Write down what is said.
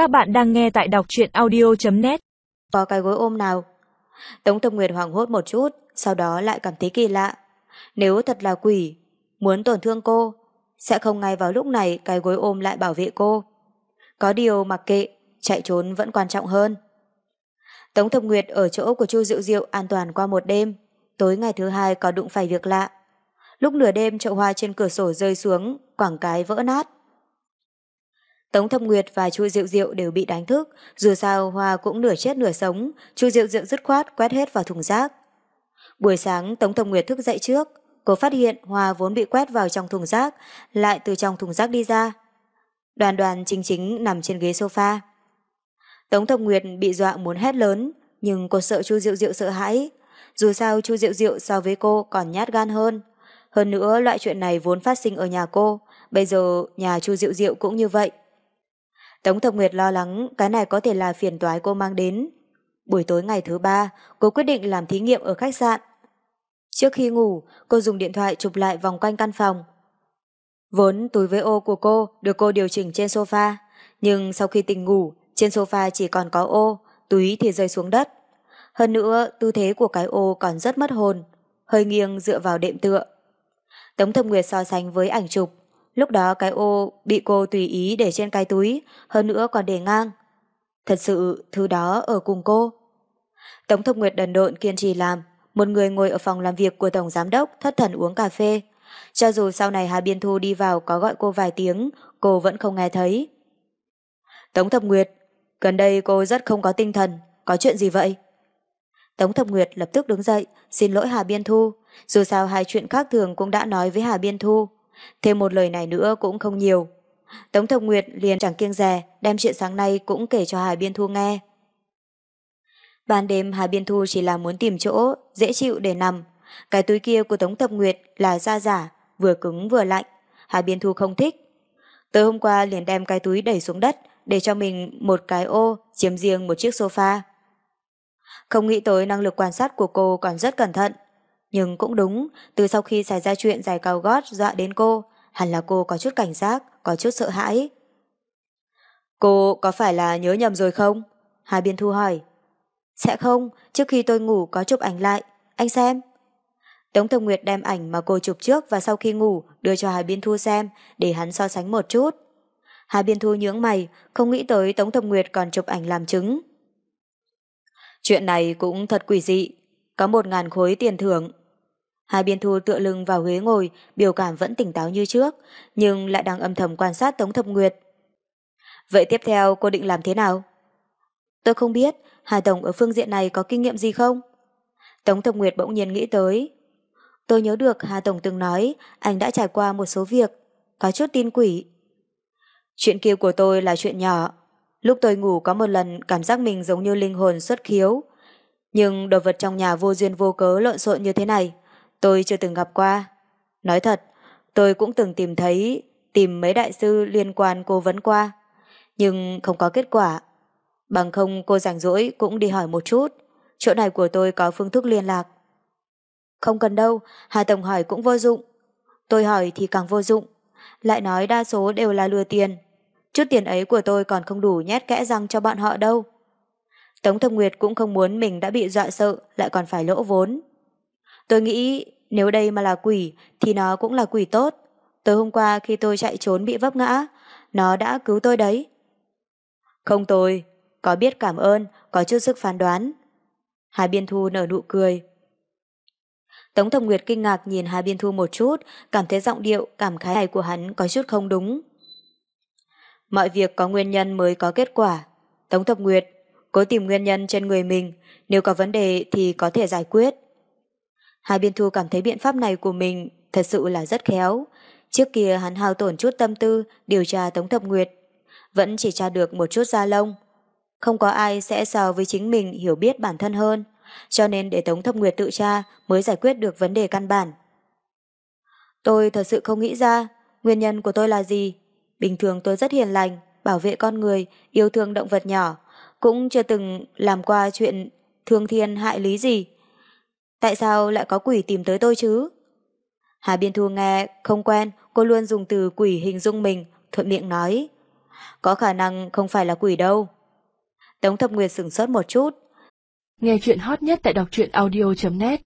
Các bạn đang nghe tại đọc truyện audio.net Có cái gối ôm nào? Tống Tâm Nguyệt hoảng hốt một chút, sau đó lại cảm thấy kỳ lạ. Nếu thật là quỷ, muốn tổn thương cô, sẽ không ngay vào lúc này cái gối ôm lại bảo vệ cô. Có điều mặc kệ, chạy trốn vẫn quan trọng hơn. Tống Thập Nguyệt ở chỗ của Chu Diệu Diệu an toàn qua một đêm. Tối ngày thứ hai có đụng phải việc lạ. Lúc nửa đêm chậu hoa trên cửa sổ rơi xuống, quảng cái vỡ nát. Tống Thâm Nguyệt và Chu Diệu Diệu đều bị đánh thức, dù sao Hoa cũng nửa chết nửa sống, Chu Diệu Diệu dứt khoát quét hết vào thùng rác. Buổi sáng Tống Thâm Nguyệt thức dậy trước, cô phát hiện Hoa vốn bị quét vào trong thùng rác, lại từ trong thùng rác đi ra. Đoàn đoàn chính chính nằm trên ghế sofa. Tống Thâm Nguyệt bị dọa muốn hét lớn, nhưng cô sợ Chu Diệu Diệu sợ hãi. Dù sao Chu Diệu Diệu so với cô còn nhát gan hơn. Hơn nữa loại chuyện này vốn phát sinh ở nhà cô, bây giờ nhà Chu Diệu Diệu cũng như vậy. Tống Thập Nguyệt lo lắng cái này có thể là phiền toái cô mang đến. Buổi tối ngày thứ ba, cô quyết định làm thí nghiệm ở khách sạn. Trước khi ngủ, cô dùng điện thoại chụp lại vòng quanh căn phòng. Vốn túi với ô của cô được cô điều chỉnh trên sofa, nhưng sau khi tỉnh ngủ, trên sofa chỉ còn có ô, túi thì rơi xuống đất. Hơn nữa, tư thế của cái ô còn rất mất hồn, hơi nghiêng dựa vào đệm tựa. Tống Thập Nguyệt so sánh với ảnh chụp, Lúc đó cái ô bị cô tùy ý để trên cái túi, hơn nữa còn để ngang. Thật sự thứ đó ở cùng cô. Tống Thục Nguyệt đần độn kiên trì làm, một người ngồi ở phòng làm việc của Tổng Giám Đốc thất thần uống cà phê. Cho dù sau này Hà Biên Thu đi vào có gọi cô vài tiếng, cô vẫn không nghe thấy. Tống Thập Nguyệt, gần đây cô rất không có tinh thần, có chuyện gì vậy? Tống Thập Nguyệt lập tức đứng dậy, xin lỗi Hà Biên Thu, dù sao hai chuyện khác thường cũng đã nói với Hà Biên Thu. Thêm một lời này nữa cũng không nhiều. Tống Thập Nguyệt liền chẳng kiêng dè, đem chuyện sáng nay cũng kể cho Hà Biên Thu nghe. Ban đêm Hà Biên Thu chỉ là muốn tìm chỗ, dễ chịu để nằm. Cái túi kia của Tống Thập Nguyệt là da giả, vừa cứng vừa lạnh. Hà Biên Thu không thích. Tới hôm qua liền đem cái túi đẩy xuống đất, để cho mình một cái ô chiếm riêng một chiếc sofa. Không nghĩ tới năng lực quan sát của cô còn rất cẩn thận, nhưng cũng đúng, từ sau khi xảy ra chuyện giải cao gót dọa đến cô, hẳn là cô có chút cảnh giác, có chút sợ hãi. Cô có phải là nhớ nhầm rồi không? Hà Biên Thu hỏi. Sẽ không, trước khi tôi ngủ có chụp ảnh lại, anh xem. Tống Thông Nguyệt đem ảnh mà cô chụp trước và sau khi ngủ đưa cho Hà Biên Thu xem để hắn so sánh một chút. Hà Biên Thu nhướng mày, không nghĩ tới Tống Thông Nguyệt còn chụp ảnh làm chứng. Chuyện này cũng thật quỷ dị, có một ngàn khối tiền thưởng. Hai biên thu tựa lưng vào ghế ngồi, biểu cảm vẫn tỉnh táo như trước, nhưng lại đang âm thầm quan sát Tống Thập Nguyệt. Vậy tiếp theo cô định làm thế nào? Tôi không biết, Hà Tổng ở phương diện này có kinh nghiệm gì không? Tống Thập Nguyệt bỗng nhiên nghĩ tới. Tôi nhớ được Hà Tổng từng nói anh đã trải qua một số việc, có chút tin quỷ. Chuyện kia của tôi là chuyện nhỏ. Lúc tôi ngủ có một lần cảm giác mình giống như linh hồn xuất khiếu. Nhưng đồ vật trong nhà vô duyên vô cớ lộn xộn như thế này, tôi chưa từng gặp qua. Nói thật, tôi cũng từng tìm thấy, tìm mấy đại sư liên quan cô vấn qua, nhưng không có kết quả. Bằng không cô rảnh rỗi cũng đi hỏi một chút, chỗ này của tôi có phương thức liên lạc. Không cần đâu, Hà Tổng hỏi cũng vô dụng. Tôi hỏi thì càng vô dụng, lại nói đa số đều là lừa tiền. Chút tiền ấy của tôi còn không đủ nhét kẽ răng cho bọn họ đâu. Tống Thập Nguyệt cũng không muốn mình đã bị dọa sợ lại còn phải lỗ vốn. Tôi nghĩ nếu đây mà là quỷ thì nó cũng là quỷ tốt. Tối hôm qua khi tôi chạy trốn bị vấp ngã, nó đã cứu tôi đấy. Không tôi, có biết cảm ơn, có chút sức phán đoán. Hà Biên Thu nở nụ cười. Tống Thẩm Nguyệt kinh ngạc nhìn Hà Biên Thu một chút, cảm thấy giọng điệu, cảm khái này của hắn có chút không đúng. Mọi việc có nguyên nhân mới có kết quả. Tống Thập Nguyệt, cố tìm nguyên nhân trên người mình, nếu có vấn đề thì có thể giải quyết. Hai biên thu cảm thấy biện pháp này của mình thật sự là rất khéo. Trước kia hắn hao tổn chút tâm tư điều tra Tống Thập Nguyệt. Vẫn chỉ tra được một chút da lông. Không có ai sẽ so với chính mình hiểu biết bản thân hơn. Cho nên để Tống Thập Nguyệt tự tra mới giải quyết được vấn đề căn bản. Tôi thật sự không nghĩ ra nguyên nhân của tôi là gì. Bình thường tôi rất hiền lành, bảo vệ con người, yêu thương động vật nhỏ. Cũng chưa từng làm qua chuyện thương thiên hại lý gì. Tại sao lại có quỷ tìm tới tôi chứ? Hà Biên Thu nghe không quen, cô luôn dùng từ quỷ hình dung mình, thuận miệng nói. có khả năng không phải là quỷ đâu. Tống Thập Nguyệt sửng sốt một chút. Nghe chuyện hot nhất tại đọc truyện audio.net